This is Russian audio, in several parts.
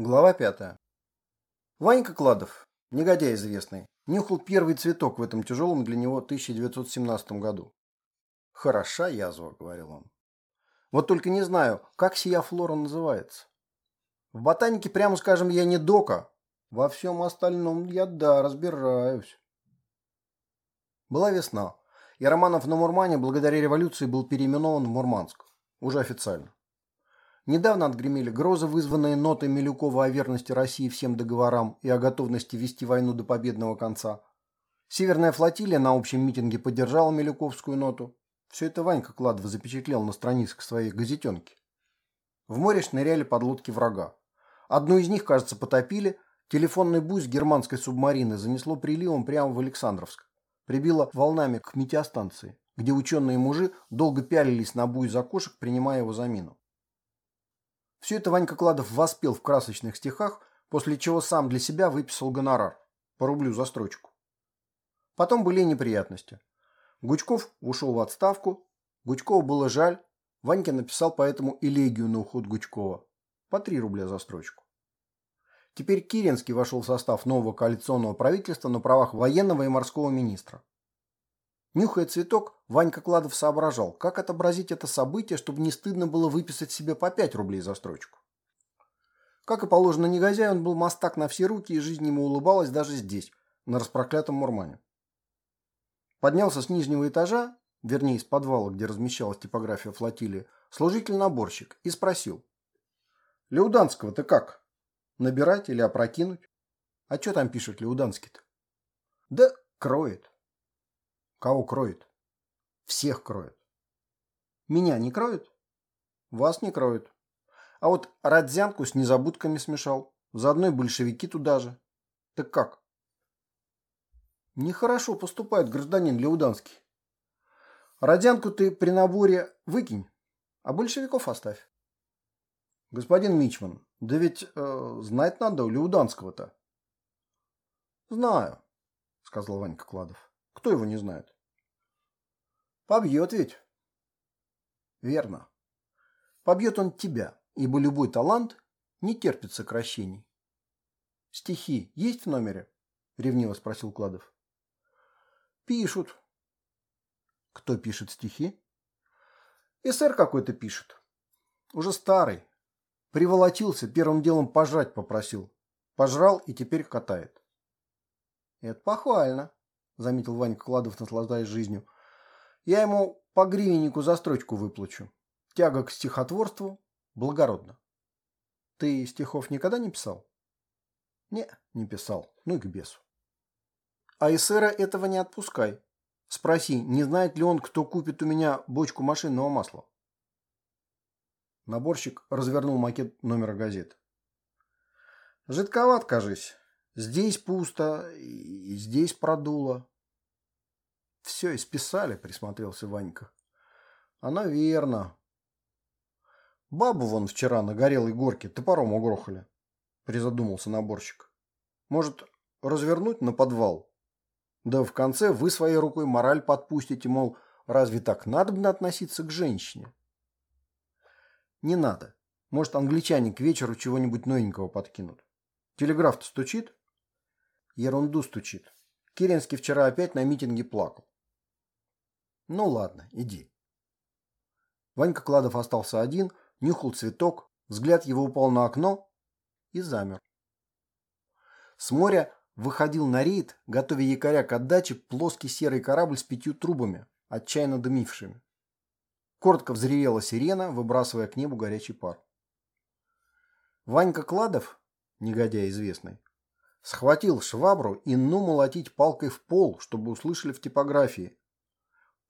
Глава пятая. Ванька Кладов, негодяй известный, нюхал первый цветок в этом тяжелом для него 1917 году. «Хороша язва», — говорил он. «Вот только не знаю, как сия флора называется. В ботанике, прямо скажем, я не дока. Во всем остальном я, да, разбираюсь». Была весна, и Романов на Мурмане благодаря революции был переименован в Мурманск. Уже официально. Недавно отгремели грозы, вызванные нотой Милюкова о верности России всем договорам и о готовности вести войну до победного конца. Северная флотилия на общем митинге поддержала Милюковскую ноту. Все это Ванька Кладов запечатлел на страницах своей газетенки. В море шныряли подлодки врага. Одну из них, кажется, потопили. Телефонный буй с германской субмарины занесло приливом прямо в Александровск. Прибило волнами к метеостанции, где ученые-мужи долго пялились на буй из окошек, принимая его за мину. Все это Ванька Кладов воспел в красочных стихах, после чего сам для себя выписал гонорар по рублю за строчку. Потом были неприятности. Гучков ушел в отставку, Гучкову было жаль, Ванька написал поэтому элегию на уход Гучкова по 3 рубля за строчку. Теперь Киренский вошел в состав нового коалиционного правительства на правах военного и морского министра. Нюхая цветок, Ванька Кладов соображал, как отобразить это событие, чтобы не стыдно было выписать себе по 5 рублей за строчку. Как и положено негодяй, он был мастак на все руки, и жизнь ему улыбалась даже здесь, на распроклятом Мурмане. Поднялся с нижнего этажа, вернее, из подвала, где размещалась типография флотилии, служитель-наборщик и спросил. «Леуданского ты как? Набирать или опрокинуть? А что там пишет Леуданский-то?» «Да кроет», Кого кроет? Всех кроет. Меня не кроет? Вас не кроет. А вот Родзянку с незабудками смешал. Заодно и большевики туда же. Так как? Нехорошо поступает гражданин Леуданский. Родзянку ты при наборе выкинь, а большевиков оставь. Господин Мичман, да ведь э, знать надо у Леуданского-то. Знаю, сказал Ванька Кладов. Кто его не знает? Побьет ведь. Верно. Побьет он тебя, ибо любой талант не терпит сокращений. Стихи есть в номере? Ревниво спросил Кладов. Пишут. Кто пишет стихи? СР какой-то пишет. Уже старый. Приволочился, первым делом пожрать попросил. Пожрал и теперь катает. Это похвально заметил Ванька Кладов, наслаждаясь жизнью. Я ему по гривеннику за строчку выплачу. Тяга к стихотворству благородно. Ты стихов никогда не писал? Не, не писал. Ну и к бесу. А эсера этого не отпускай. Спроси, не знает ли он, кто купит у меня бочку машинного масла. Наборщик развернул макет номера газеты. Жидковат, кажись. Здесь пусто, и здесь продуло. Все исписали, присмотрелся Ванька. Оно верно. Бабу вон вчера на горелой горке топором угрохали, призадумался наборщик. Может, развернуть на подвал? Да в конце вы своей рукой мораль подпустите, мол, разве так надо бы относиться к женщине? Не надо. Может, англичане к вечеру чего-нибудь новенького подкинут. Телеграф-то стучит? Ерунду стучит. Керенский вчера опять на митинге плакал. Ну ладно, иди. Ванька Кладов остался один, нюхал цветок, взгляд его упал на окно и замер. С моря выходил на рейд, готовя якоря к отдаче, плоский серый корабль с пятью трубами, отчаянно дымившими. Коротко взревела сирена, выбрасывая к небу горячий пар. Ванька Кладов, негодяй известный, Схватил швабру и ну молотить палкой в пол, чтобы услышали в типографии.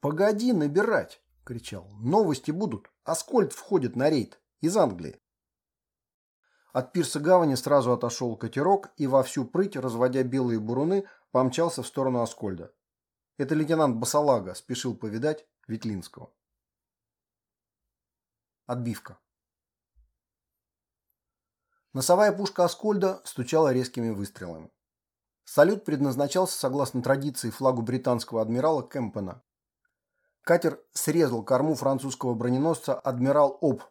«Погоди набирать!» – кричал. «Новости будут. Аскольд входит на рейд. Из Англии». От пирса гавани сразу отошел катерок и во всю прыть, разводя белые буруны, помчался в сторону Аскольда. Это лейтенант Басалага спешил повидать Ветлинского. Отбивка. Носовая пушка Аскольда стучала резкими выстрелами. Салют предназначался, согласно традиции, флагу британского адмирала Кэмпена. Катер срезал корму французского броненосца «Адмирал Об».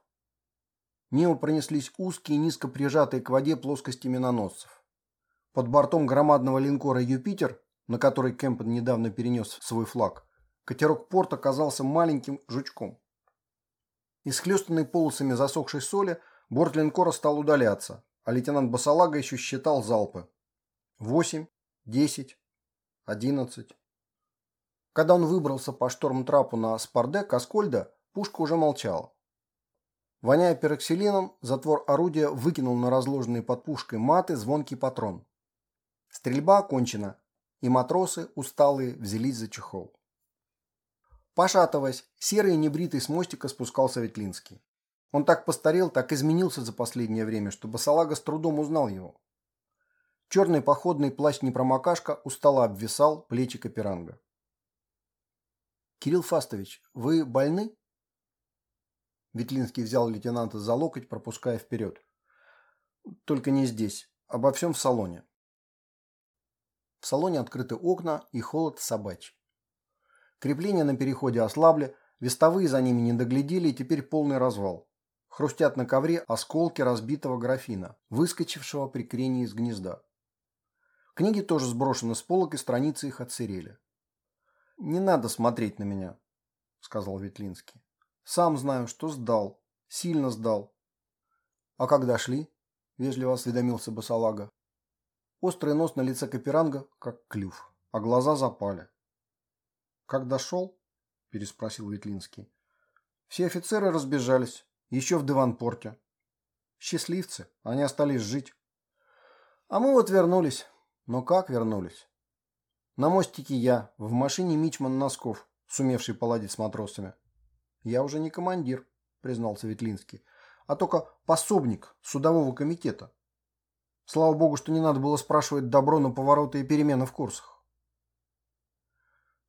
Мимо пронеслись узкие, низко прижатые к воде плоскости миноносцев. Под бортом громадного линкора «Юпитер», на который Кемпен недавно перенес свой флаг, катерок порт оказался маленьким жучком. Исхлестанный полосами засохшей соли, борт линкора стал удаляться, а лейтенант Басалага еще считал залпы. Восемь, десять, одиннадцать. Когда он выбрался по шторм-трапу на спардек Аскольда, пушка уже молчала. Воняя пероксилином, затвор орудия выкинул на разложенные под пушкой маты звонкий патрон. Стрельба окончена, и матросы, усталые, взялись за чехол. Пошатываясь, серый небритый с мостика спускался Ветлинский. Он так постарел, так изменился за последнее время, что Басалага с трудом узнал его. Черный походный плащ-непромокашка устало обвисал плечи Каперанга. «Кирилл Фастович, вы больны?» Ветлинский взял лейтенанта за локоть, пропуская вперед. «Только не здесь. Обо всем в салоне». В салоне открыты окна и холод собачий. Крепления на переходе ослабли, вестовые за ними не доглядели и теперь полный развал. Хрустят на ковре осколки разбитого графина, выскочившего при крении из гнезда. Книги тоже сброшены с полок, и страницы их отсырели. «Не надо смотреть на меня», — сказал Ветлинский. «Сам знаю, что сдал. Сильно сдал». «А когда шли?» — вежливо осведомился Басалага. Острый нос на лице Каперанга, как клюв, а глаза запали. «Как дошел?» – переспросил Ветлинский. «Все офицеры разбежались, еще в Деванпорте. Счастливцы, они остались жить. А мы вот вернулись. Но как вернулись? На мостике я, в машине Мичман Носков, сумевший поладить с матросами. Я уже не командир, признался Ветлинский, а только пособник судового комитета. Слава богу, что не надо было спрашивать добро на повороты и перемены в курсах.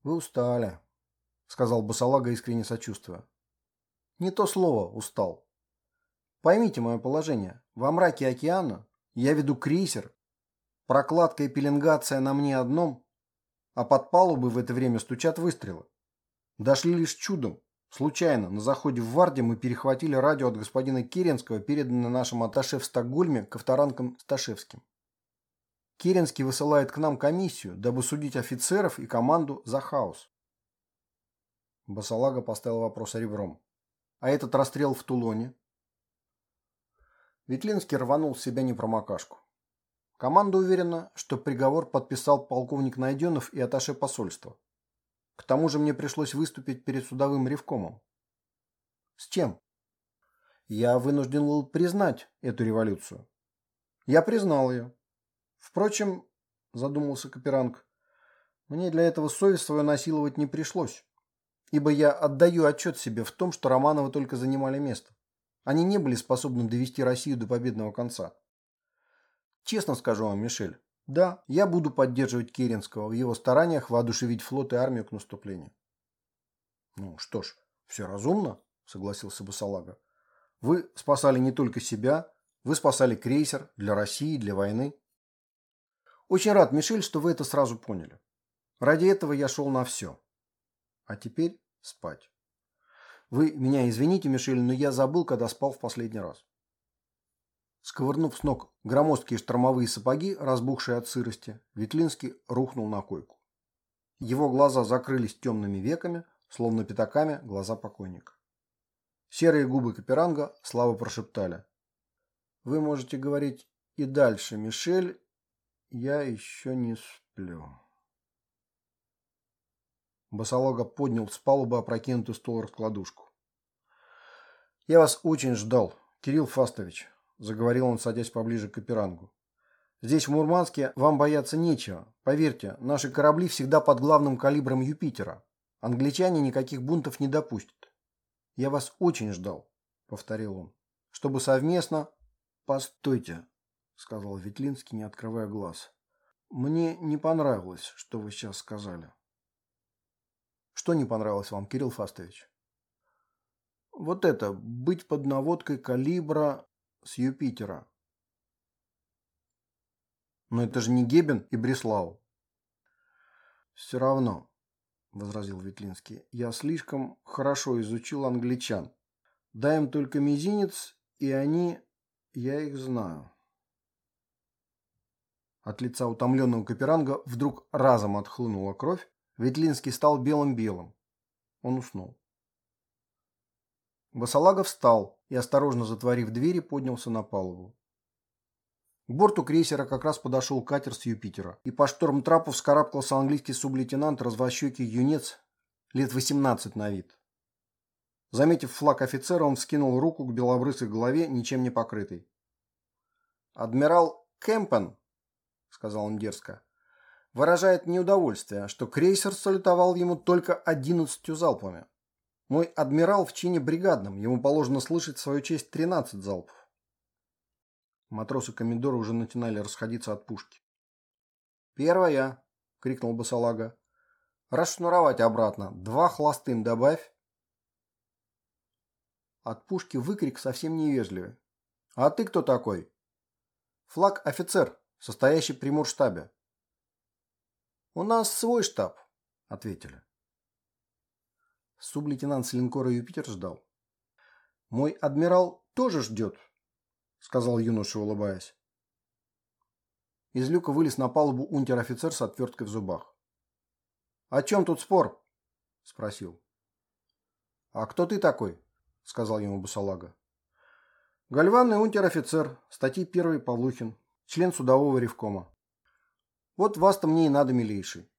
«Вы устали», — сказал Басалага, искренне сочувствуя. «Не то слово «устал». Поймите мое положение. Во мраке океана я веду крейсер, прокладка и пеленгация на мне одном, а под палубой в это время стучат выстрелы. Дошли лишь чудом, Случайно, на заходе в Варде мы перехватили радио от господина Керенского, переданное нашим атташе в Стокгольме ковторанком Сташевским. Керенский высылает к нам комиссию, дабы судить офицеров и команду за хаос. Басалага поставил вопрос ребром. А этот расстрел в Тулоне? Ветлинский рванул с себя непромокашку. Команда уверена, что приговор подписал полковник Найденов и атташе посольства. К тому же мне пришлось выступить перед судовым ревкомом. С чем? Я вынужден был признать эту революцию. Я признал ее. Впрочем, задумался Каперанг, мне для этого совесть свою насиловать не пришлось, ибо я отдаю отчет себе в том, что Романовы только занимали место. Они не были способны довести Россию до победного конца. Честно скажу вам, Мишель, да, я буду поддерживать Керенского в его стараниях воодушевить флот и армию к наступлению. Ну что ж, все разумно, согласился Басалага. Вы спасали не только себя, вы спасали крейсер для России, для войны. Очень рад, Мишель, что вы это сразу поняли. Ради этого я шел на все. А теперь спать. Вы меня извините, Мишель, но я забыл, когда спал в последний раз. Сковырнув с ног громоздкие штормовые сапоги, разбухшие от сырости, Ветлинский рухнул на койку. Его глаза закрылись темными веками, словно пятаками глаза покойника. Серые губы Каперанга слабо прошептали. «Вы можете говорить и дальше, Мишель, я еще не сплю». Басолога поднял с палубы опрокинутый стол раскладушку. «Я вас очень ждал, Кирилл Фастович», – заговорил он, садясь поближе к Каперангу. «Здесь, в Мурманске, вам бояться нечего. Поверьте, наши корабли всегда под главным калибром Юпитера. Англичане никаких бунтов не допустят. Я вас очень ждал», – повторил он, – «чтобы совместно...» «Постойте», – сказал Ветлинский, не открывая глаз. «Мне не понравилось, что вы сейчас сказали». «Что не понравилось вам, Кирилл Фастович?» «Вот это, быть под наводкой калибра с Юпитера. Но это же не Гебен и Бреслау. Все равно, возразил Ветлинский, я слишком хорошо изучил англичан. Дай им только мизинец, И они... Я их знаю. От лица утомленного Каперанга вдруг разом отхлынула кровь, Ветлинский стал белым-белым. Он уснул. Басалага встал и, осторожно затворив двери, поднялся на палубу. К борту крейсера как раз подошел катер с Юпитера, и по шторм-трапу вскарабкался английский сублейтенант развощекий юнец лет 18 на вид. Заметив флаг офицера, он вскинул руку к белобрысой голове, ничем не покрытой. «Адмирал Кэмпен», — сказал он дерзко, — выражает неудовольствие, что крейсер салютовал ему только одиннадцатью залпами. Мой адмирал в чине бригадном, ему положено слышать в свою честь тринадцать залпов. Матросы комендора уже начинали расходиться от пушки. «Первая!» — крикнул Басалага. «Расшнуровать обратно. Два хлостым добавь». От пушки выкрик совсем невежливый. «А ты кто такой?» «Флаг офицер, состоящий при мурштабе». «У нас свой штаб», — ответили. Сублейтенант с линкора «Юпитер» ждал. «Мой адмирал тоже ждет», — сказал юноша, улыбаясь. Из люка вылез на палубу унтер-офицер с отверткой в зубах. «О чем тут спор?» — спросил. «А кто ты такой?» — сказал ему Бусалага. «Гальванный унтер-офицер, статьи 1 Павлухин, член судового ревкома. Вот вас-то мне и надо, милейший.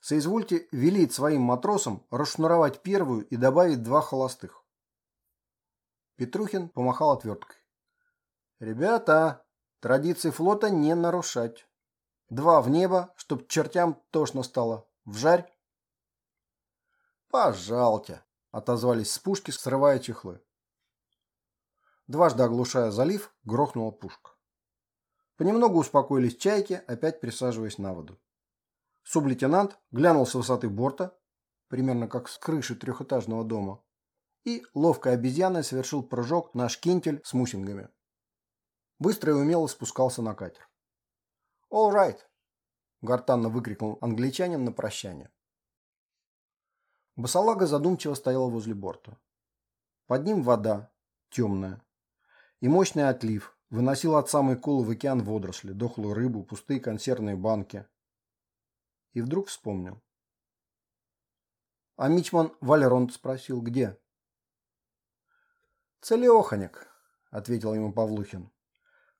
Соизвольте велить своим матросам расшнуровать первую и добавить два холостых». Петрухин помахал отверткой. Ребята, традиции флота не нарушать. Два в небо, чтоб чертям тошно стало. Вжарь. Пожалуйте, отозвались с пушки, срывая чехлы. Дважды оглушая залив, грохнула пушка. Понемногу успокоились чайки, опять присаживаясь на воду. Сублейтенант глянул с высоты борта, примерно как с крыши трехэтажного дома, и ловкой обезьяной совершил прыжок на шкентель с мусингами. Быстро и умело спускался на катер. «All right!» – гортанно выкрикнул англичанин на прощание. Басалага задумчиво стояла возле борта. Под ним вода, темная, и мощный отлив выносил от самой колы в океан водоросли, дохлую рыбу, пустые консервные банки. И вдруг вспомнил. А Мичман Валеронт спросил, где? «Целеоханик», — ответил ему Павлухин.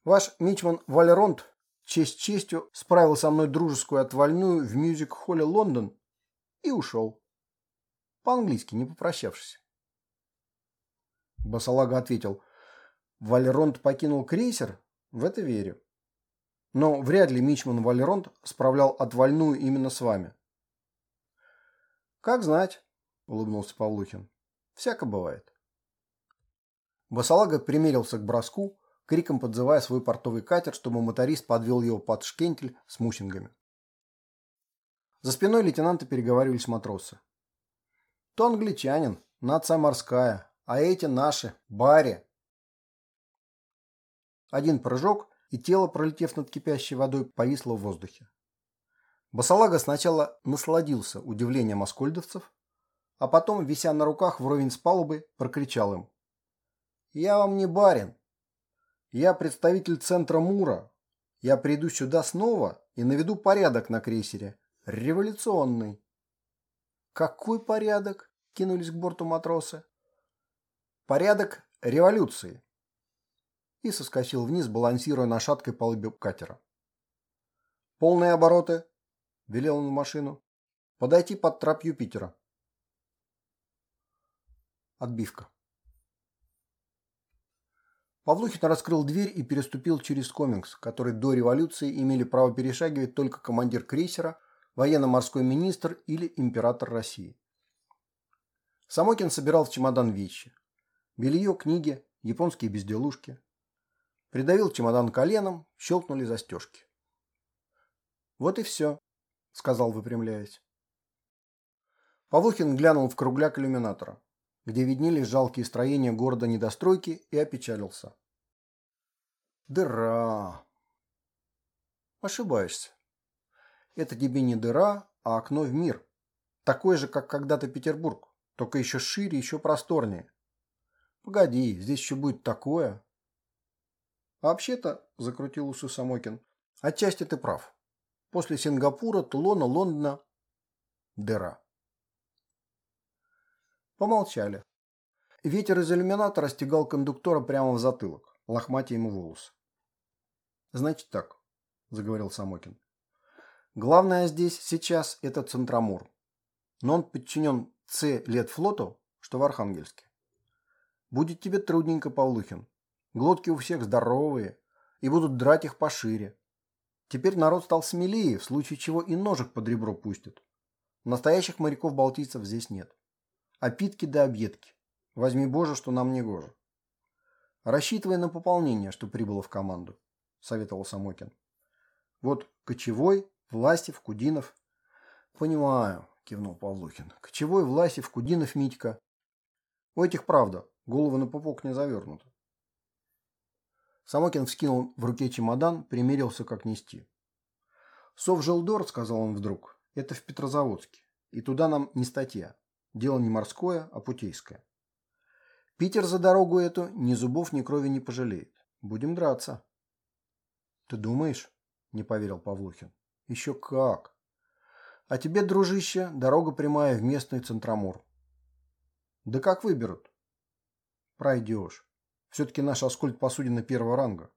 Ваш мичман Валеронт честь честью справил со мной дружескую отвальную в мюзик-холле Лондон и ушел. По-английски, не попрощавшись. Басалага ответил, Валеронт покинул крейсер? В это верю. Но вряд ли мичман Валеронт справлял отвальную именно с вами. Как знать, улыбнулся Павлухин. Всяко бывает. Басалага примерился к броску, криком подзывая свой портовый катер, чтобы моторист подвел его под шкентель с мусингами. За спиной лейтенанта переговаривались матросы. «То англичанин, нация морская, а эти наши, баре». Один прыжок, и тело, пролетев над кипящей водой, повисло в воздухе. Басалага сначала насладился удивлением оскольдовцев, а потом, вися на руках вровень с палубой, прокричал им. «Я вам не барин, я представитель центра Мура. Я приду сюда снова и наведу порядок на крейсере. Революционный. Какой порядок? Кинулись к борту матросы. Порядок революции. И соскочил вниз, балансируя на шаткой палубе катера. Полные обороты, велел он в машину. Подойти под трап Юпитера. Отбивка. Павлухин раскрыл дверь и переступил через комингс, который до революции имели право перешагивать только командир крейсера, военно-морской министр или император России. Самокин собирал в чемодан вещи. Белье, книги, японские безделушки. Придавил чемодан коленом, щелкнули застежки. «Вот и все», — сказал, выпрямляясь. Павлухин глянул в кругляк иллюминатора, где виднелись жалкие строения города недостройки, и опечалился. Дыра. Ошибаешься. Это тебе не дыра, а окно в мир. Такое же, как когда-то Петербург, только еще шире, еще просторнее. Погоди, здесь еще будет такое. Вообще-то, закрутил усы Самокин, отчасти ты прав. После Сингапура, Тулона, Лондона – дыра. Помолчали. Ветер из иллюминатора стегал кондуктора прямо в затылок, лохматя ему волосы. «Значит так», – заговорил Самокин. «Главное здесь сейчас – это Центромур. Но он подчинен Ц Летфлоту, что в Архангельске. Будет тебе трудненько, Павлухин. Глотки у всех здоровые, и будут драть их пошире. Теперь народ стал смелее, в случае чего и ножик под ребро пустят. Настоящих моряков-балтийцев здесь нет. А питки да объедки. Возьми Боже, что нам не гоже. Рассчитывай на пополнение, что прибыло в команду, советовал Самокин. Вот Кочевой, Властев, Кудинов. Понимаю, кивнул Павлухин. Кочевой, Власев, Кудинов, Митька. У этих правда, головы на пупок не завернуты. Самокин вскинул в руке чемодан, примерился, как нести. «Совжелдор», — сказал он вдруг, — «это в Петрозаводске, и туда нам не статья. Дело не морское, а путейское. Питер за дорогу эту ни зубов, ни крови не пожалеет. Будем драться». «Ты думаешь?» — не поверил Павлухин. «Еще как!» «А тебе, дружище, дорога прямая в местный Центромур». «Да как выберут?» «Пройдешь». Все-таки наш Аскольд посудина первого ранга.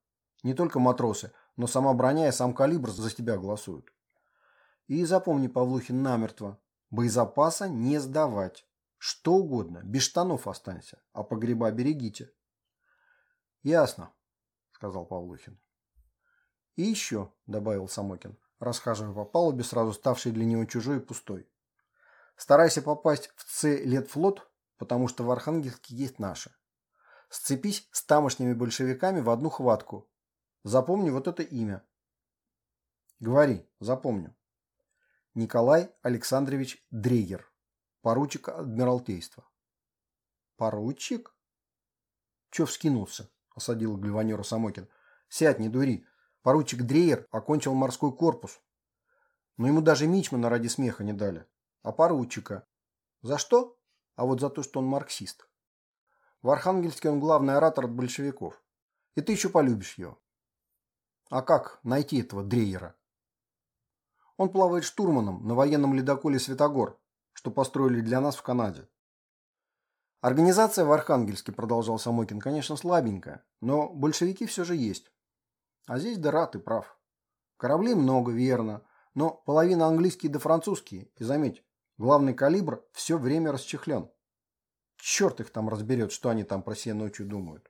Не только матросы, но сама броня и сам калибр за тебя голосуют. И запомни, Павлухин, намертво. Боезапаса не сдавать. Что угодно, без штанов останься, а погреба берегите. Ясно, сказал Павлухин. И еще, добавил Самокин, расхаживая по палубе, сразу ставшей для него чужой и пустой. Старайся попасть в Ц-летфлот, потому что в Архангельске есть наши. Сцепись с тамошними большевиками в одну хватку. Запомни вот это имя. Говори, запомню. Николай Александрович Дрейгер, поручик Адмиралтейства. Поручик? Че вскинулся? Осадил Гальванера Самокин. Сядь, не дури. Поручик Дрейер окончил морской корпус. Но ему даже мичмана ради смеха не дали. А поручика? За что? А вот за то, что он марксист. В Архангельске он главный оратор от большевиков. И ты еще полюбишь его. А как найти этого Дрейера? Он плавает штурманом на военном ледоколе «Светогор», что построили для нас в Канаде. Организация в Архангельске, продолжал Самойкин, конечно, слабенькая, но большевики все же есть. А здесь дыра, ты прав. Кораблей много, верно, но половина английские да французские, и заметь, главный калибр все время расчехлен. Черт их там разберет, что они там про себе ночью думают.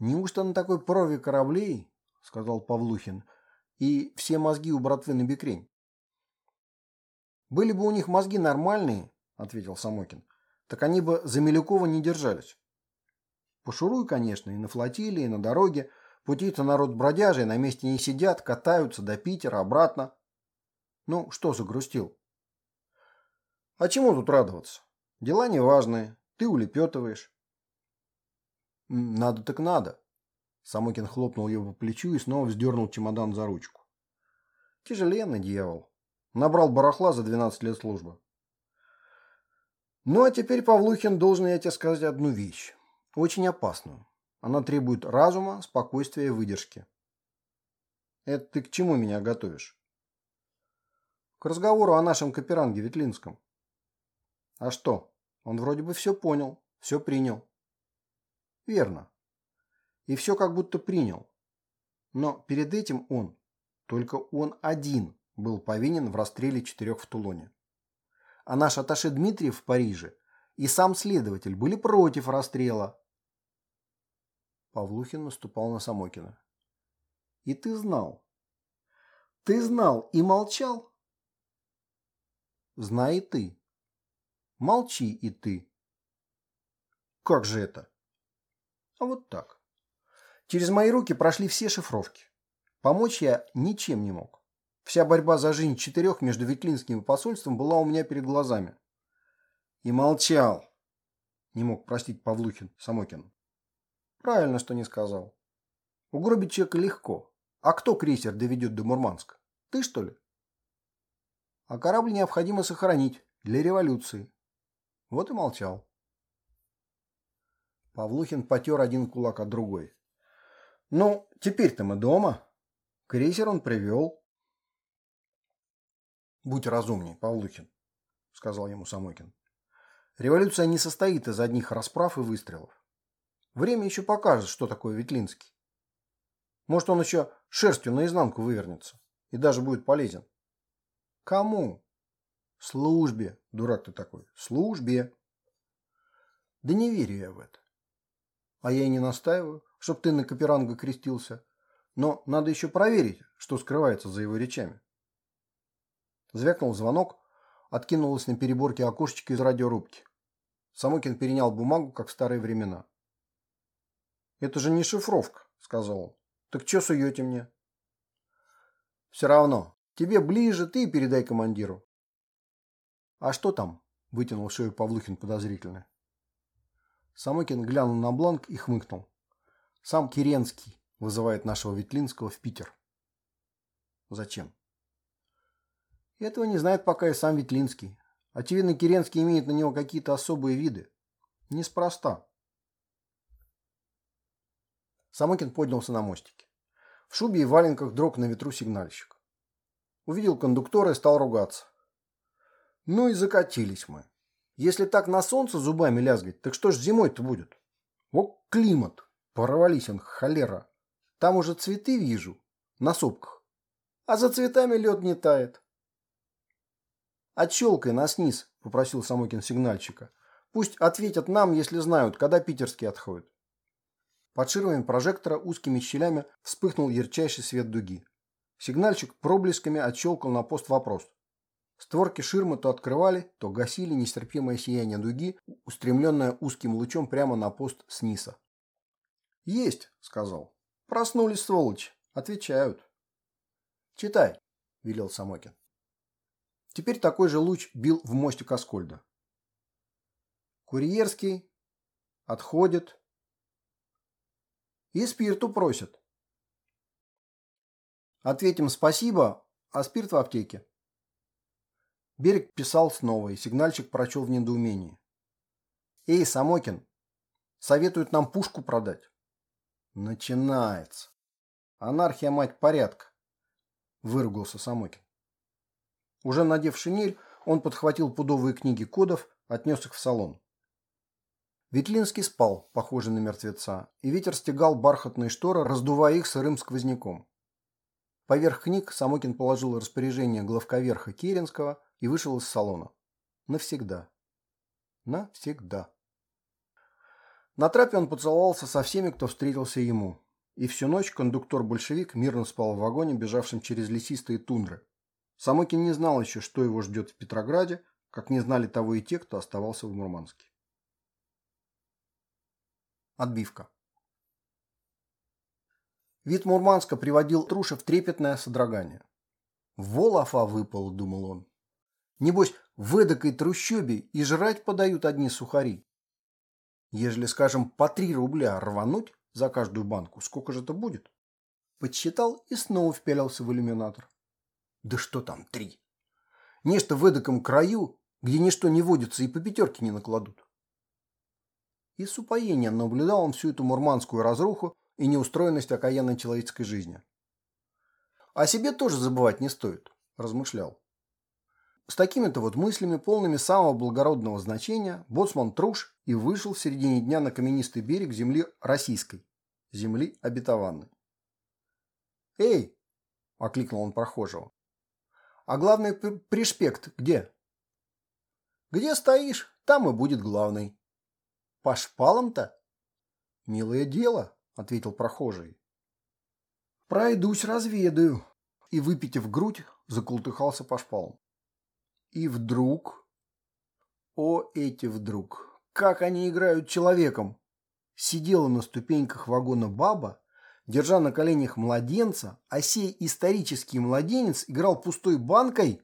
«Неужто на такой прове кораблей, — сказал Павлухин, — и все мозги у братвы на бекрень?» «Были бы у них мозги нормальные, — ответил Самокин, — так они бы за Милюкова не держались. Пошуруй, конечно, и на флотилии, и на дороге. Пути-то народ бродяжий, на месте не сидят, катаются до Питера, обратно. Ну, что загрустил? А чему тут радоваться? Дела неважные, ты улепетываешь. Надо так надо. Самокин хлопнул ее по плечу и снова вздернул чемодан за ручку. Тяжеленный дьявол. Набрал барахла за 12 лет службы. Ну а теперь, Павлухин, должен я тебе сказать одну вещь. Очень опасную. Она требует разума, спокойствия и выдержки. Это ты к чему меня готовишь? К разговору о нашем Каперанге Ветлинском. А что, он вроде бы все понял, все принял. Верно. И все как будто принял. Но перед этим он, только он один, был повинен в расстреле четырех в Тулоне. А наш Аташе Дмитриев в Париже и сам следователь были против расстрела. Павлухин наступал на Самокина. И ты знал. Ты знал и молчал? Знай и ты. Молчи и ты. Как же это? А вот так. Через мои руки прошли все шифровки. Помочь я ничем не мог. Вся борьба за жизнь четырех между Ветлинским и посольством была у меня перед глазами. И молчал. Не мог простить Павлухин Самокин. Правильно, что не сказал. Угробить человека легко. А кто крейсер доведет до Мурманска? Ты, что ли? А корабль необходимо сохранить для революции. Вот и молчал. Павлухин потер один кулак от другой. Ну, теперь-то мы дома. Крейсер он привел. Будь разумней, Павлухин, сказал ему Самойкин. Революция не состоит из одних расправ и выстрелов. Время еще покажет, что такое Ветлинский. Может, он еще шерстью наизнанку вывернется и даже будет полезен. Кому? Службе, дурак ты такой, службе. Да не верю я в это. А я и не настаиваю, чтоб ты на Каперанга крестился. Но надо еще проверить, что скрывается за его речами. Звякнул звонок, откинулось на переборке окошечко из радиорубки. Самокин перенял бумагу, как в старые времена. «Это же не шифровка», — сказал он. «Так что суете мне?» «Все равно. Тебе ближе, ты передай командиру». «А что там?» – вытянул шею Павлухин подозрительно. Самокин глянул на бланк и хмыкнул. «Сам Керенский вызывает нашего Ветлинского в Питер». «Зачем?» «Этого не знает пока и сам Ветлинский. Очевидно, Керенский имеет на него какие-то особые виды. Неспроста». Самокин поднялся на мостике. В шубе и валенках дрог на ветру сигнальщик. Увидел кондуктора и стал ругаться. Ну и закатились мы. Если так на солнце зубами лязгать, так что ж зимой-то будет? Вот климат. Порвались он, холера. Там уже цветы вижу. На сопках. А за цветами лед не тает. «Отщелкай нас низ», — попросил Самокин сигнальщика. «Пусть ответят нам, если знают, когда питерские отходят». Под ширмами прожектора узкими щелями вспыхнул ярчайший свет дуги. Сигнальщик проблесками отщелкал на пост вопрос. Створки ширмы то открывали, то гасили нестерпимое сияние дуги, устремленное узким лучом прямо на пост снизу. «Есть», — сказал. «Проснулись, сволочь. Отвечают». «Читай», — велел Самокин. Теперь такой же луч бил в мостик Аскольда. Курьерский отходит и спирту просят. Ответим спасибо, а спирт в аптеке. Берег писал снова, и сигнальщик прочел в недоумении. «Эй, Самокин, советуют нам пушку продать». «Начинается. Анархия, мать, порядка», – выругался Самокин. Уже надев шинель, он подхватил пудовые книги кодов, отнес их в салон. Ветлинский спал, похожий на мертвеца, и ветер стегал бархатные шторы, раздувая их сырым сквозняком. Поверх книг Самокин положил распоряжение главковерха Керенского и вышел из салона. Навсегда. Навсегда. На трапе он поцеловался со всеми, кто встретился ему. И всю ночь кондуктор-большевик мирно спал в вагоне, бежавшем через лесистые тундры. Самокин не знал еще, что его ждет в Петрограде, как не знали того и те, кто оставался в Мурманске. Отбивка. Вид Мурманска приводил Труша в трепетное содрогание. «Волофа выпал», — думал он. Небось, в эдакой трущобе и жрать подают одни сухари. Ежели, скажем, по три рубля рвануть за каждую банку, сколько же это будет? Подсчитал и снова впялился в иллюминатор. Да что там три? Нечто в эдаком краю, где ничто не водится и по пятерке не накладут. И с упоением наблюдал он всю эту мурманскую разруху и неустроенность окаянной человеческой жизни. О себе тоже забывать не стоит, размышлял. С такими-то вот мыслями, полными самого благородного значения, боцман Труш и вышел в середине дня на каменистый берег земли российской, земли обетованной. «Эй!» – окликнул он прохожего. «А главный пришпект где?» «Где стоишь, там и будет главный». «По шпалам-то?» «Милое дело», – ответил прохожий. «Пройдусь, разведаю». И, выпитив грудь, закултыхался по шпалам. И вдруг... О, эти вдруг! Как они играют человеком! Сидела на ступеньках вагона баба, держа на коленях младенца, а сей исторический младенец играл пустой банкой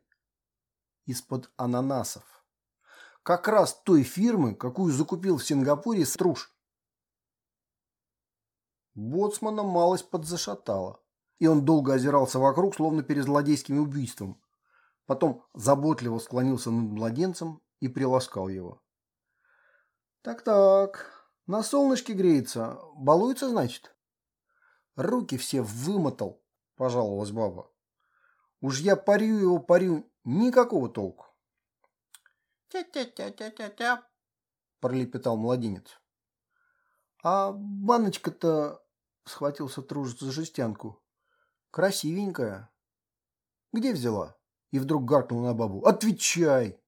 из-под ананасов. Как раз той фирмы, какую закупил в Сингапуре Струш. Боцмана малость подзашатала, и он долго озирался вокруг, словно перед злодейским убийством. Потом заботливо склонился над младенцем и приласкал его. «Так-так, на солнышке греется. Балуется, значит?» Руки все вымотал, пожаловалась баба. Уж я парю его, парю, никакого толку. «Тя-тя-тя-тя-тя-тя», – пролепетал младенец. «А баночка-то...» – схватился Тружец за жестянку. «Красивенькая. Где взяла?» И вдруг гаркнул на бабу. «Отвечай!»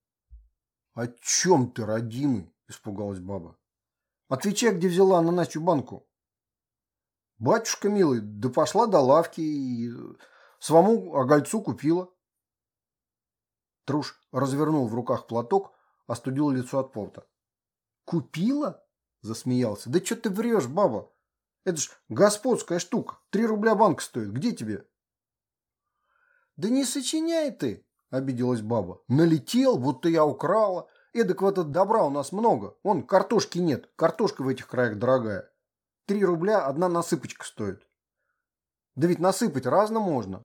«О чем ты, родимый?» – испугалась баба. «Отвечай, где взяла на Настю банку». «Батюшка милый, да пошла до лавки и самому огольцу купила». Труш развернул в руках платок, остудил лицо от пота. «Купила?» – засмеялся. «Да что ты врешь, баба? Это ж господская штука. Три рубля банк стоит. Где тебе?» «Да не сочиняй ты!» – обиделась баба. «Налетел, будто я украла. Эдак в этот добра у нас много. Вон, картошки нет. Картошка в этих краях дорогая. Три рубля одна насыпочка стоит. Да ведь насыпать разно можно.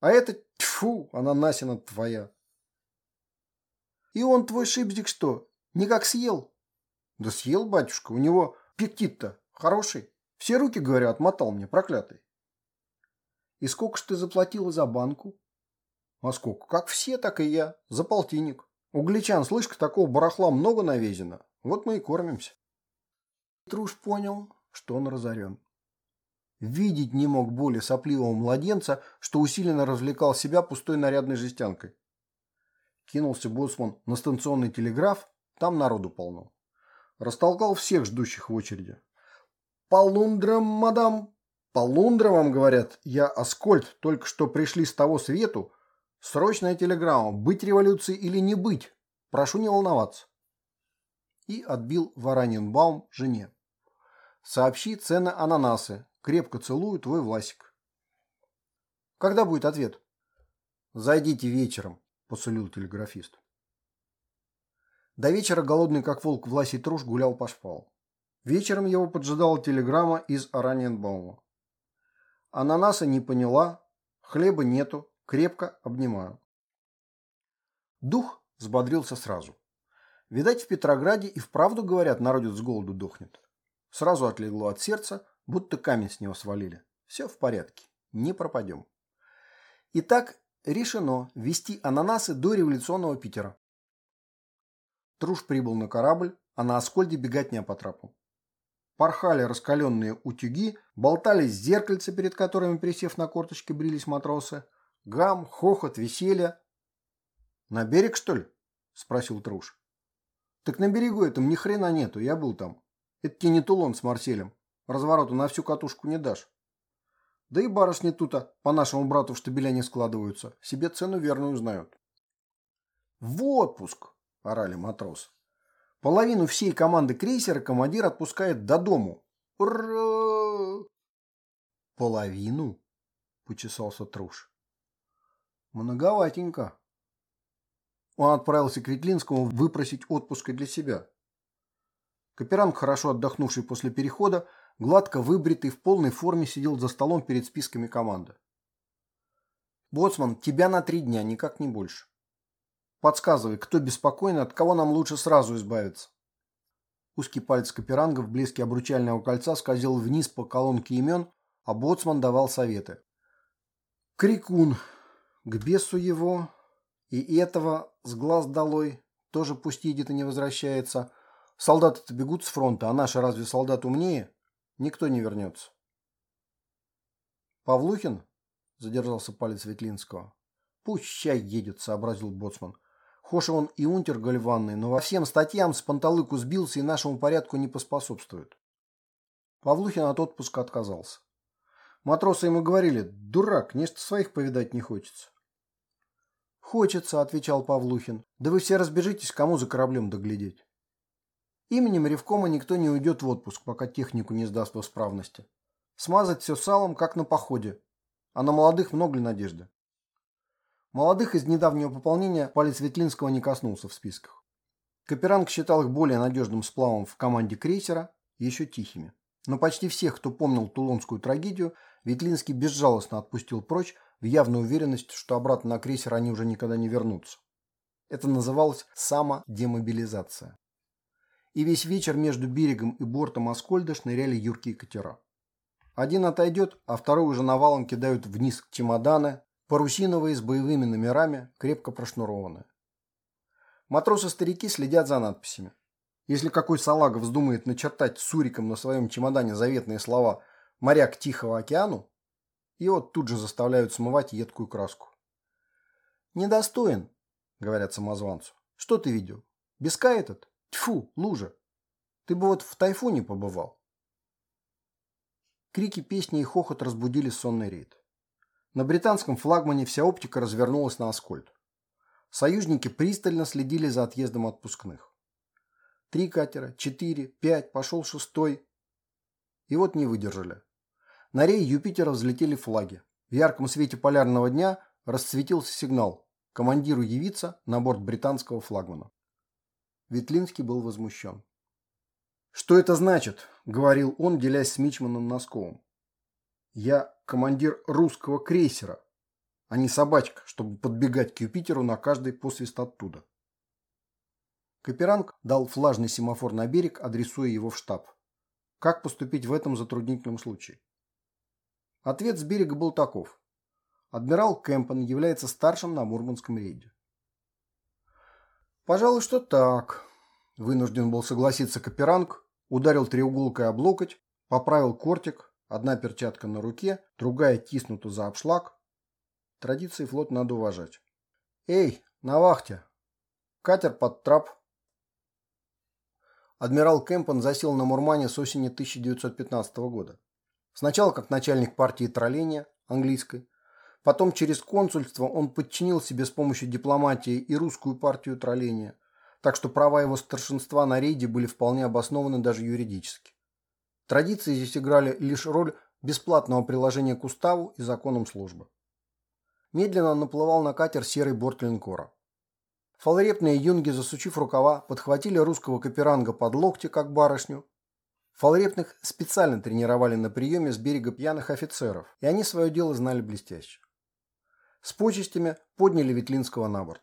А это, тьфу, она Насина твоя. И он твой шипзик что, никак съел? Да съел, батюшка, у него пектит-то хороший. Все руки, говорят, отмотал мне, проклятый. И сколько ж ты заплатила за банку? А сколько? Как все, так и я. За полтинник. Угличан, слышь-ка, такого барахла много навезено. Вот мы и кормимся. Труш понял, что он разорен. Видеть не мог более сопливого младенца, что усиленно развлекал себя пустой нарядной жестянкой. Кинулся боцман на станционный телеграф, там народу полно. Растолкал всех ждущих в очереди. «Полундра, мадам! Полундра, вам говорят, я Аскольд, только что пришли с того свету. Срочная телеграмма, быть революцией или не быть, прошу не волноваться». И отбил Варанинбаум жене. «Сообщи цены ананасы, крепко целую твой Власик». «Когда будет ответ?» «Зайдите вечером», – посулил телеграфист. До вечера голодный как волк Власий Труш гулял по шпалу. Вечером его поджидала телеграмма из Араньенбаума. Ананаса не поняла, хлеба нету, крепко обнимаю. Дух взбодрился сразу. Видать, в Петрограде и вправду, говорят, народец с голоду дохнет. Сразу отлегло от сердца, будто камень с него свалили. Все в порядке, не пропадем. Итак, решено вести ананасы до революционного Питера. Труш прибыл на корабль, а на Аскольде бегать не по трапу. Порхали раскаленные утюги, болтались зеркальца, перед которыми, присев на корточки, брились матросы. Гам, хохот, веселье. «На берег, что ли?» – спросил Труш. «Так на берегу этом ни хрена нету, я был там. Это тебе не Тулон с Марселем. Развороту на всю катушку не дашь. Да и барышни тута по нашему брату в штабеля не складываются. Себе цену верную знают». «В отпуск!» – орали матросы. Половину всей команды крейсера командир отпускает до дому. Ура! Половину? Почесался Труш. Многоватенько. Он отправился к Ветлинскому выпросить отпуска для себя. Каперанг, хорошо отдохнувший после перехода, гладко выбритый, в полной форме сидел за столом перед списками команды. «Боцман, тебя на три дня, никак не больше. Подсказывай, кто беспокойный, от кого нам лучше сразу избавиться. Узкий палец Каперанга в блеске обручального кольца скользил вниз по колонке имен, а боцман давал советы. Крикун, к бесу его, и этого с глаз долой, тоже пусть едет и не возвращается. Солдаты-то бегут с фронта, а наши разве солдат умнее? Никто не вернется. Павлухин? Задержался палец Ветлинского. Пусть чай едет, сообразил боцман. Хош он и унтер гальванный, но во всем статьям с панталыку сбился и нашему порядку не поспособствует. Павлухин от отпуска отказался. Матросы ему говорили, дурак, нечто своих повидать не хочется. «Хочется», — отвечал Павлухин. «Да вы все разбежитесь, кому за кораблем доглядеть». Именем Ревкома никто не уйдет в отпуск, пока технику не сдаст в исправности. Смазать все салом, как на походе. А на молодых много ли надежды? Молодых из недавнего пополнения палец Ветлинского не коснулся в списках. Каперанг считал их более надежным сплавом в команде крейсера, еще тихими. Но почти всех, кто помнил Тулонскую трагедию, Ветлинский безжалостно отпустил прочь в явной уверенности, что обратно на крейсер они уже никогда не вернутся. Это называлось самодемобилизация. И весь вечер между берегом и бортом Аскольда шныряли юркие катера. Один отойдет, а второй уже навалом кидают вниз чемоданы, парусиновые с боевыми номерами, крепко прошнурованные. Матросы-старики следят за надписями. Если какой салага вздумает начертать суриком на своем чемодане заветные слова «Моряк Тихого океану», его тут же заставляют смывать едкую краску. «Недостоин», — говорят самозванцу. «Что ты видел? Беска этот? Тьфу, лужа! Ты бы вот в тайфуне побывал». Крики, песни и хохот разбудили сонный рейд. На британском флагмане вся оптика развернулась на Аскольд. Союзники пристально следили за отъездом отпускных. Три катера, четыре, пять, пошел шестой. И вот не выдержали. На рее Юпитера взлетели флаги. В ярком свете полярного дня расцветился сигнал «Командиру явиться на борт британского флагмана». Ветлинский был возмущен. «Что это значит?» – говорил он, делясь с Мичманом Носковым. «Я командир русского крейсера, а не собачка, чтобы подбегать к Юпитеру на каждый посвист оттуда». Каперанг дал флажный семафор на берег, адресуя его в штаб. Как поступить в этом затруднительном случае? Ответ с берега был таков. Адмирал Кэмпон является старшим на Мурманском рейде. «Пожалуй, что так», – вынужден был согласиться Каперанг, ударил треуголкой об локоть, поправил кортик, одна перчатка на руке, другая тиснута за обшлаг. Традиции флот надо уважать. «Эй, на вахте! Катер под трап!» Адмирал Кэмпон засел на Мурмане с осени 1915 года. Сначала как начальник партии тролления английской, потом через консульство он подчинил себе с помощью дипломатии и русскую партию тролления, так что права его старшинства на рейде были вполне обоснованы даже юридически. Традиции здесь играли лишь роль бесплатного приложения к уставу и законам службы. Медленно наплывал на катер серый борт линкора. Фалрепные юнги, засучив рукава, подхватили русского каперанга под локти, как барышню, Фалрепных специально тренировали на приеме с берега пьяных офицеров, и они свое дело знали блестяще. С почестями подняли Ветлинского на борт.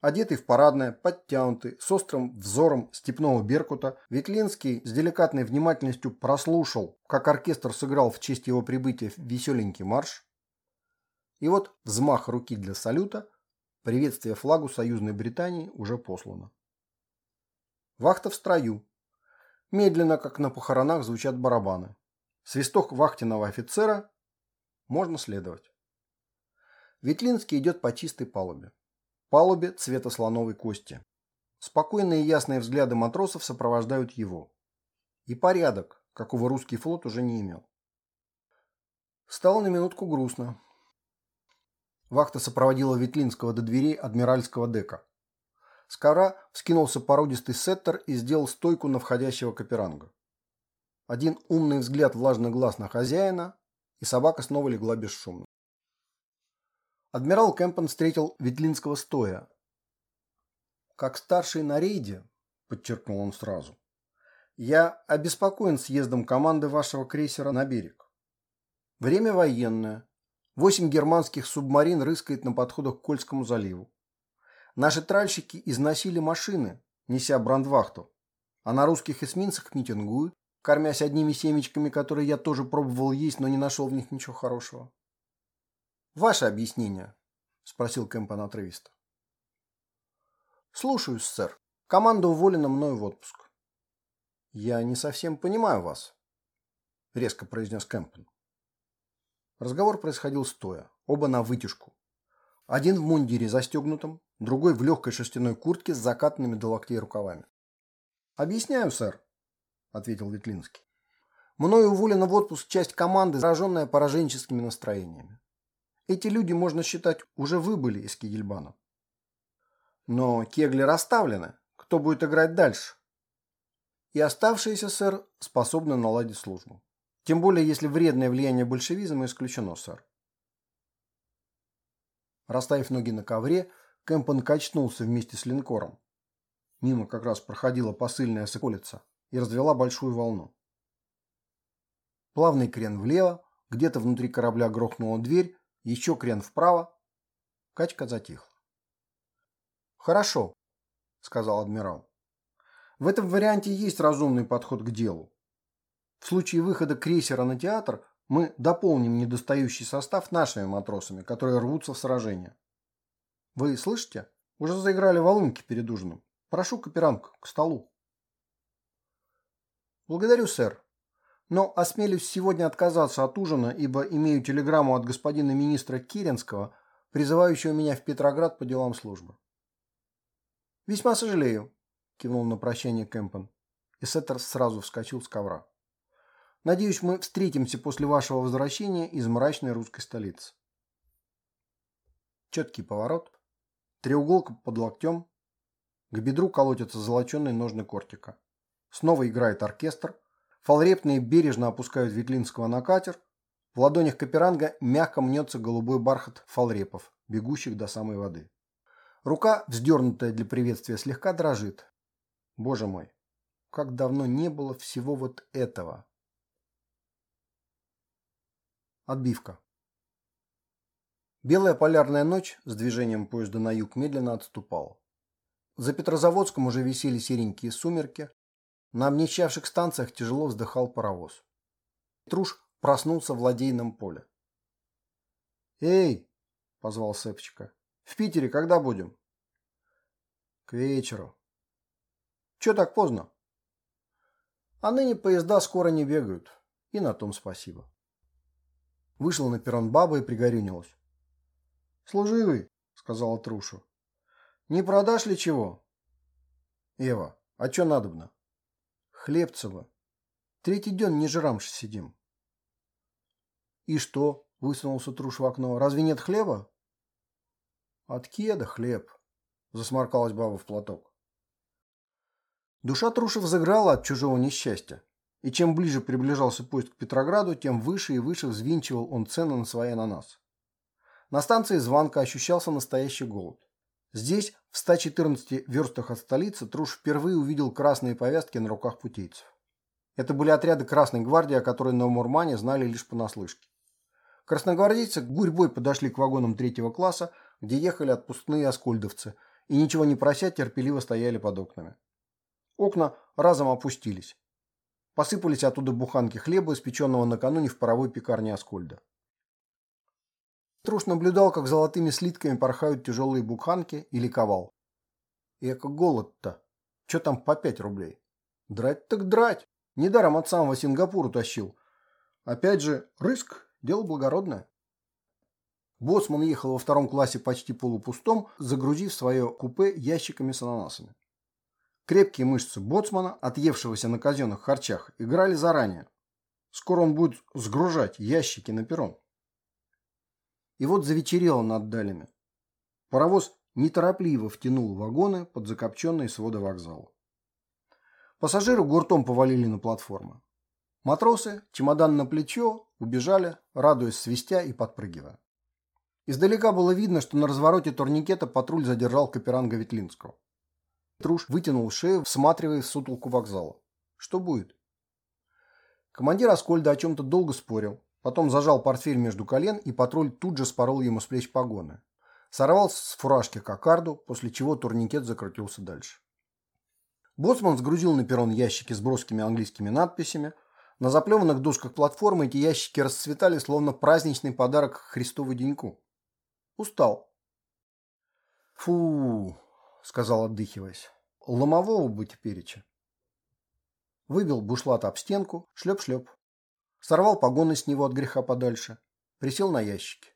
Одетый в парадное, подтянутый, с острым взором степного беркута, Ветлинский с деликатной внимательностью прослушал, как оркестр сыграл в честь его прибытия веселенький марш. И вот взмах руки для салюта, приветствие флагу союзной Британии уже послано. Вахта в строю, Медленно, как на похоронах, звучат барабаны. Свисток вахтенного офицера. Можно следовать. Ветлинский идет по чистой палубе. Палубе цвета слоновой кости. Спокойные и ясные взгляды матросов сопровождают его. И порядок, какого русский флот уже не имел. Стало на минутку грустно. Вахта сопроводила Ветлинского до дверей адмиральского дека. С кора вскинулся породистый сеттер и сделал стойку на входящего каперанга. Один умный взгляд влажный глаз на хозяина, и собака снова легла бесшумно. Адмирал Кэмпон встретил Ветлинского стоя. «Как старший на рейде», – подчеркнул он сразу, – «я обеспокоен съездом команды вашего крейсера на берег. Время военное. Восемь германских субмарин рыскает на подходах к Кольскому заливу. Наши тральщики износили машины, неся брандвахту, а на русских эсминцах митингуют, кормясь одними семечками, которые я тоже пробовал есть, но не нашел в них ничего хорошего. «Ваше объяснение?» – спросил Кэмпон отрывисто. «Слушаюсь, сэр. Команда уволена мною в отпуск». «Я не совсем понимаю вас», – резко произнес Кэмпон. Разговор происходил стоя, оба на вытяжку. Один в мундире застегнутом, другой в легкой шерстяной куртке с закатанными до локтей рукавами. «Объясняю, сэр», – ответил Ветлинский. «Мною уволена в отпуск часть команды, зараженная пораженческими настроениями. Эти люди, можно считать, уже выбыли из Кигельбана. Но кегли расставлены. Кто будет играть дальше? И оставшиеся, сэр, способны наладить службу. Тем более, если вредное влияние большевизма исключено, сэр. Расставив ноги на ковре, Кэмпон качнулся вместе с линкором. Мимо как раз проходила посыльная соколица и развела большую волну. Плавный крен влево, где-то внутри корабля грохнула дверь, еще крен вправо. Качка затихла. «Хорошо», — сказал адмирал. «В этом варианте есть разумный подход к делу. В случае выхода крейсера на театр мы дополним недостающий состав нашими матросами, которые рвутся в сражение. Вы слышите? Уже заиграли волынки перед ужином. Прошу, Каперанг, к столу. Благодарю, сэр. Но осмелюсь сегодня отказаться от ужина, ибо имею телеграмму от господина министра Киренского, призывающего меня в Петроград по делам службы. Весьма сожалею, кивнул на прощание Кэмпен. И Сеттер сразу вскочил с ковра. Надеюсь, мы встретимся после вашего возвращения из мрачной русской столицы. Четкий поворот, треуголка под локтем, к бедру колотятся золоченые ножны кортика. Снова играет оркестр, фалрепные бережно опускают Ветлинского на катер, в ладонях Каперанга мягко мнется голубой бархат фалрепов, бегущих до самой воды. Рука, вздернутая для приветствия, слегка дрожит. Боже мой, как давно не было всего вот этого. Отбивка. Белая полярная ночь с движением поезда на юг медленно отступала. За Петрозаводском уже висели серенькие сумерки. На обнищавших станциях тяжело вздыхал паровоз. Труш проснулся в ладейном поле. «Эй!» – позвал Сэпчика. «В Питере когда будем?» «К вечеру». «Чё так поздно?» «А ныне поезда скоро не бегают. И на том спасибо». Вышла на перрон баба и пригорюнилась. «Служивый», — сказала Трушу. «Не продашь ли чего?» «Ева, а чё надобно?» «Хлебцева. Третий день не жрамши сидим». «И что?» — высунулся Труш в окно. «Разве нет хлеба?» «От кеда хлеб», — засморкалась баба в платок. Душа Труша взыграла от чужого несчастья. И чем ближе приближался поезд к Петрограду, тем выше и выше взвинчивал он цены на свои ананасы. На станции Званка ощущался настоящий голод. Здесь, в 114 верстах от столицы, Труш впервые увидел красные повязки на руках путейцев. Это были отряды Красной гвардии, о которой на Мурмане знали лишь понаслышке. Красногвардейцы гурьбой подошли к вагонам третьего класса, где ехали отпускные оскольдовцы, и ничего не прося, терпеливо стояли под окнами. Окна разом опустились. Посыпались оттуда буханки хлеба, испеченного накануне в паровой пекарне Аскольда. Труш наблюдал, как золотыми слитками порхают тяжелые буханки и ликовал. Эко голод-то. Че там по пять рублей? Драть так драть. Недаром от самого Сингапура тащил. Опять же, рыск – дело благородное. Боцман ехал во втором классе почти полупустом, загрузив свое купе ящиками с ананасами. Крепкие мышцы боцмана, отъевшегося на казенных харчах, играли заранее. Скоро он будет сгружать ящики на перрон. И вот завечерело над далями. Паровоз неторопливо втянул вагоны под закопченные своды вокзала. Пассажиры гуртом повалили на платформы. Матросы, чемодан на плечо, убежали, радуясь свистя и подпрыгивая. Издалека было видно, что на развороте турникета патруль задержал Каперанга Ветлинского. Труш вытянул шею, всматриваясь в сутолку вокзала. Что будет? Командир Аскольда о чем-то долго спорил, потом зажал портфель между колен, и патруль тут же спорол ему с плеч погоны. Сорвал с фуражки кокарду, после чего турникет закрутился дальше. Боцман сгрузил на перрон ящики с броскими английскими надписями. На заплеванных досках платформы эти ящики расцветали, словно праздничный подарок Христову деньку. Устал. Фу, — сказал, отдыхиваясь. «Ломового бы тепереча». Выбил бушлат об стенку, шлеп-шлеп. Сорвал погоны с него от греха подальше. Присел на ящики.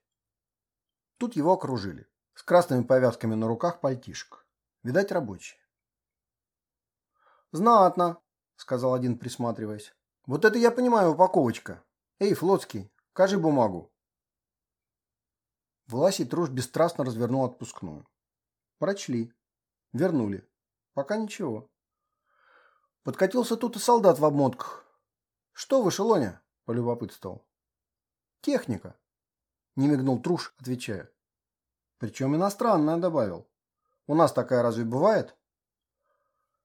Тут его окружили. С красными повязками на руках пальтишек. Видать, рабочие. «Знатно», — сказал один, присматриваясь. «Вот это я понимаю упаковочка. Эй, Флотский, кажи бумагу». Власий Труш бесстрастно развернул отпускную. Прочли. Вернули. Пока ничего. Подкатился тут и солдат в обмотках. Что вы, Шелоня? Полюбопытствовал. Техника. Не мигнул Труш, отвечая. Причем иностранная добавил. У нас такая разве бывает?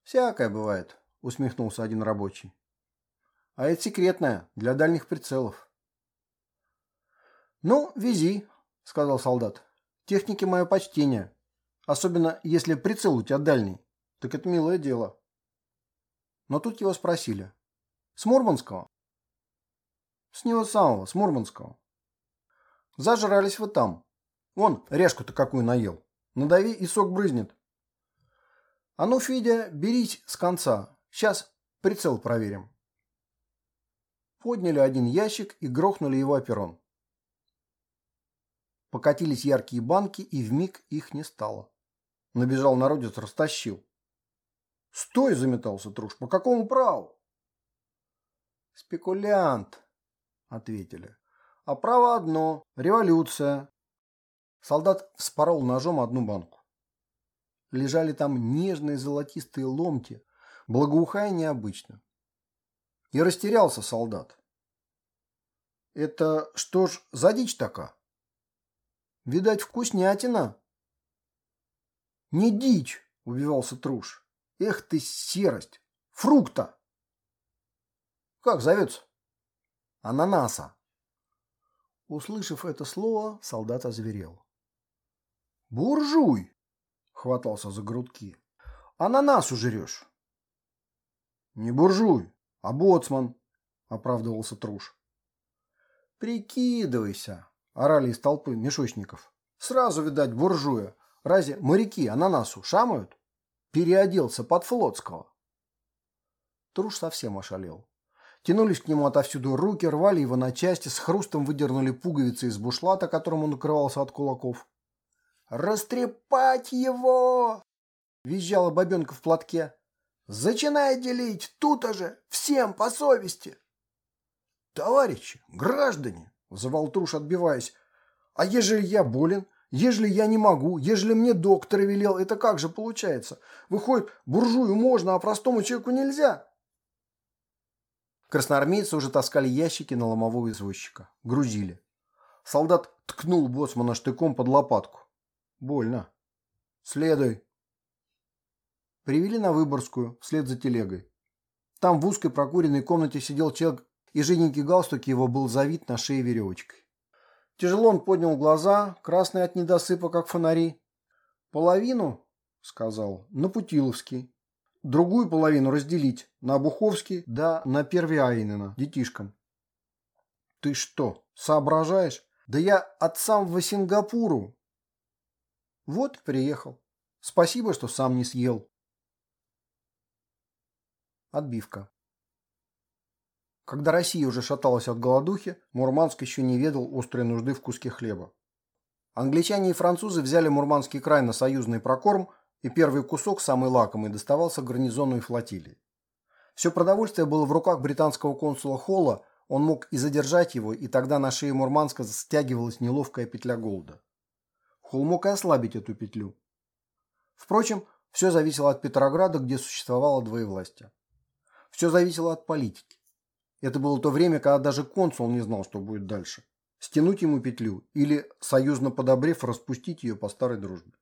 Всякое бывает, усмехнулся один рабочий. А это секретная, для дальних прицелов. Ну, вези, сказал солдат. Технике мое почтение. Особенно, если прицел у тебя дальний. Так это милое дело. Но тут его спросили. С Мурманского? С него самого, с Мурманского. Зажрались вы там. Вон, решку-то какую наел. Надави и сок брызнет. А ну, Федя, берись с конца. Сейчас прицел проверим. Подняли один ящик и грохнули его о перрон. Покатились яркие банки, и вмиг их не стало. Набежал народец, растащил. «Стой!» – заметался Труш. «По какому праву?» «Спекулянт», – ответили. «А право одно – революция». Солдат вспорол ножом одну банку. Лежали там нежные золотистые ломти, благоухая необычно. И растерялся солдат. «Это что ж за дичь такая?» «Видать, вкуснятина». «Не дичь!» – убивался Труш. Эх ты, серость! Фрукта! Как зовется? Ананаса. Услышав это слово, солдат озверел. Буржуй! Хватался за грудки. Ананас ужрешь. Не буржуй, а боцман, оправдывался Труш. Прикидывайся, орали из толпы мешочников. Сразу, видать, буржуя. Разве моряки ананасу шамают? переоделся под флотского. Труш совсем ошалел. Тянулись к нему отовсюду руки, рвали его на части, с хрустом выдернули пуговицы из бушлата, которым он укрывался от кулаков. «Растрепать его!» – визжала бабенка в платке. «Зачинай делить, тут же, всем по совести!» «Товарищи, граждане!» – взывал Труш, отбиваясь. «А ежели я болен, Ежели я не могу, ежели мне доктор велел, это как же получается? Выходит, буржую можно, а простому человеку нельзя. Красноармейцы уже таскали ящики на ломового извозчика. Грузили. Солдат ткнул боцмана штыком под лопатку. Больно. Следуй. Привели на Выборгскую, вслед за телегой. Там в узкой прокуренной комнате сидел человек, и жиденький галстук его был завит на шее веревочкой. Тяжело он поднял глаза, красные от недосыпа, как фонари. «Половину, — сказал, — на Путиловский. Другую половину разделить на Обуховский да на Первиайнена, детишкам». «Ты что, соображаешь? Да я от самого Сингапуру». «Вот приехал. Спасибо, что сам не съел». Отбивка. Когда Россия уже шаталась от голодухи, Мурманск еще не ведал острой нужды в куске хлеба. Англичане и французы взяли Мурманский край на союзный прокорм, и первый кусок, самый лакомый, доставался гарнизонной флотилии. Все продовольствие было в руках британского консула Холла, он мог и задержать его, и тогда на шее Мурманска стягивалась неловкая петля голода. Холл мог и ослабить эту петлю. Впрочем, все зависело от Петрограда, где существовало двоевластие. Все зависело от политики. Это было то время, когда даже консул не знал, что будет дальше. Стянуть ему петлю или, союзно подобрев, распустить ее по старой дружбе.